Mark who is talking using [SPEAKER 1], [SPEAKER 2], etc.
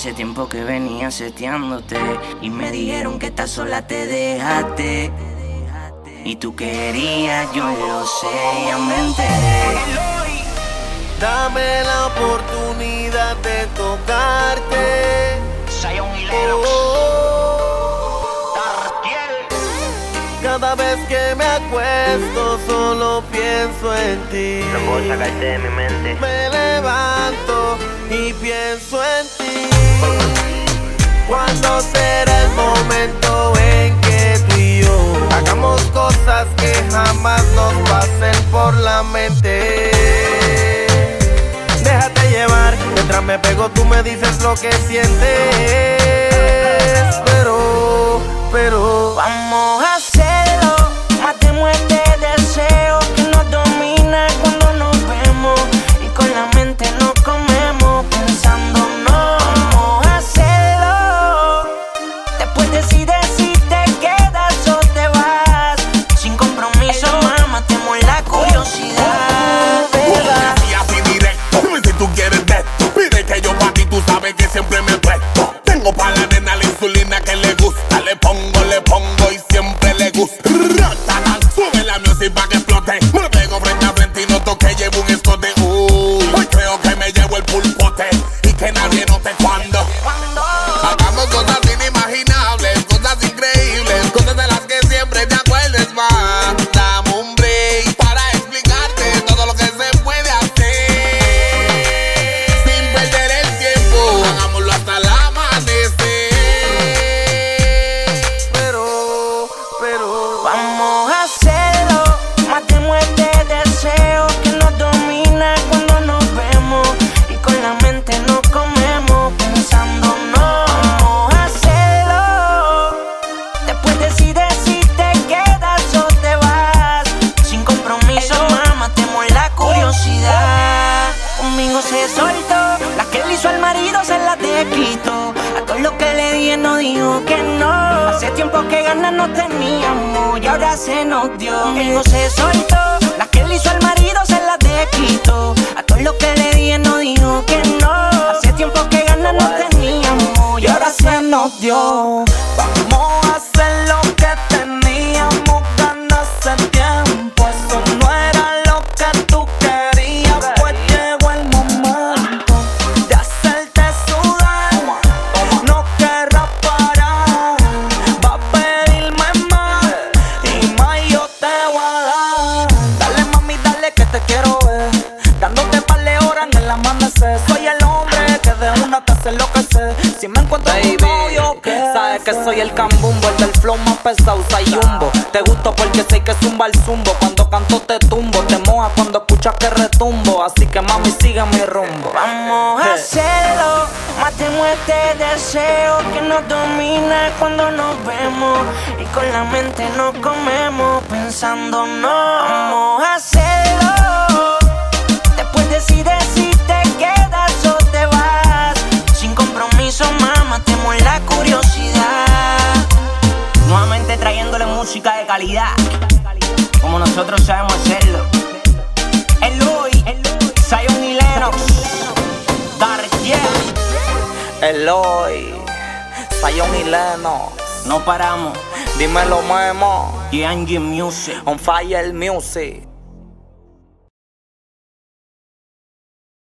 [SPEAKER 1] Hace tiempo que venía seteándote y me dijeron que estás sola te dejaste. Y tú querías, yo lo sé, ya me enteré.
[SPEAKER 2] Dame la oportunidad de tocarte. Oh. Cada vez que me acuesto solo pienso en ti.
[SPEAKER 3] No puedo sacarte de mi mente.
[SPEAKER 2] Me levanto y pienso en ti. ¿Cuándo será el momento en que tú y yo hagamos cosas que jamás nos pasen por la mente? Déjate llevar, mientras me pego tú me dices lo que sientes. Pero, pero,
[SPEAKER 1] Vamos a Vamos a hacerlo, matemos este deseo que nos domina cuando nos vemos y con la mente nos comemos pensando no. Vamos a hacerlo, después decides si te quedas o te vas. Sin compromiso, más matemos la curiosidad. Conmigo se soltó, la que le hizo al marido se la te quitó. A todo lo que le dije no dijo que no. Hace tiempo que ganas no teníamos y ahora se nos dio. Conmigo se soltó, la que le hizo al marido se la te quitó. A todo lo que le dije no dijo que no. Hace tiempo que ganas no teníamos y ahora se nos dio.
[SPEAKER 2] Amanecer. Soy el hombre que de una te hace enloquecer. Si me encuentro con un novio, ¿qué?
[SPEAKER 4] Sabes que soy el cambumbo, el del flow más pesado, sayumbo. Te gusto porque sé que zumba el zumbo. Cuando canto te tumbo, te moja cuando escuchas que retumbo. Así que mami, sigue mi rumbo.
[SPEAKER 1] Vamos a hacerlo, matemos este deseo que nos domina cuando nos vemos y con la mente nos comemos pensando no. Vamos a hacerlo, música de calidad, como nosotros sabemos hacerlo. Eloy, Zion y Lennox, Darkiel,
[SPEAKER 4] Eloy, Sayón y Leno.
[SPEAKER 1] no paramos.
[SPEAKER 4] Dímelo, Memo.
[SPEAKER 1] Y Angie Music.
[SPEAKER 4] On fire music.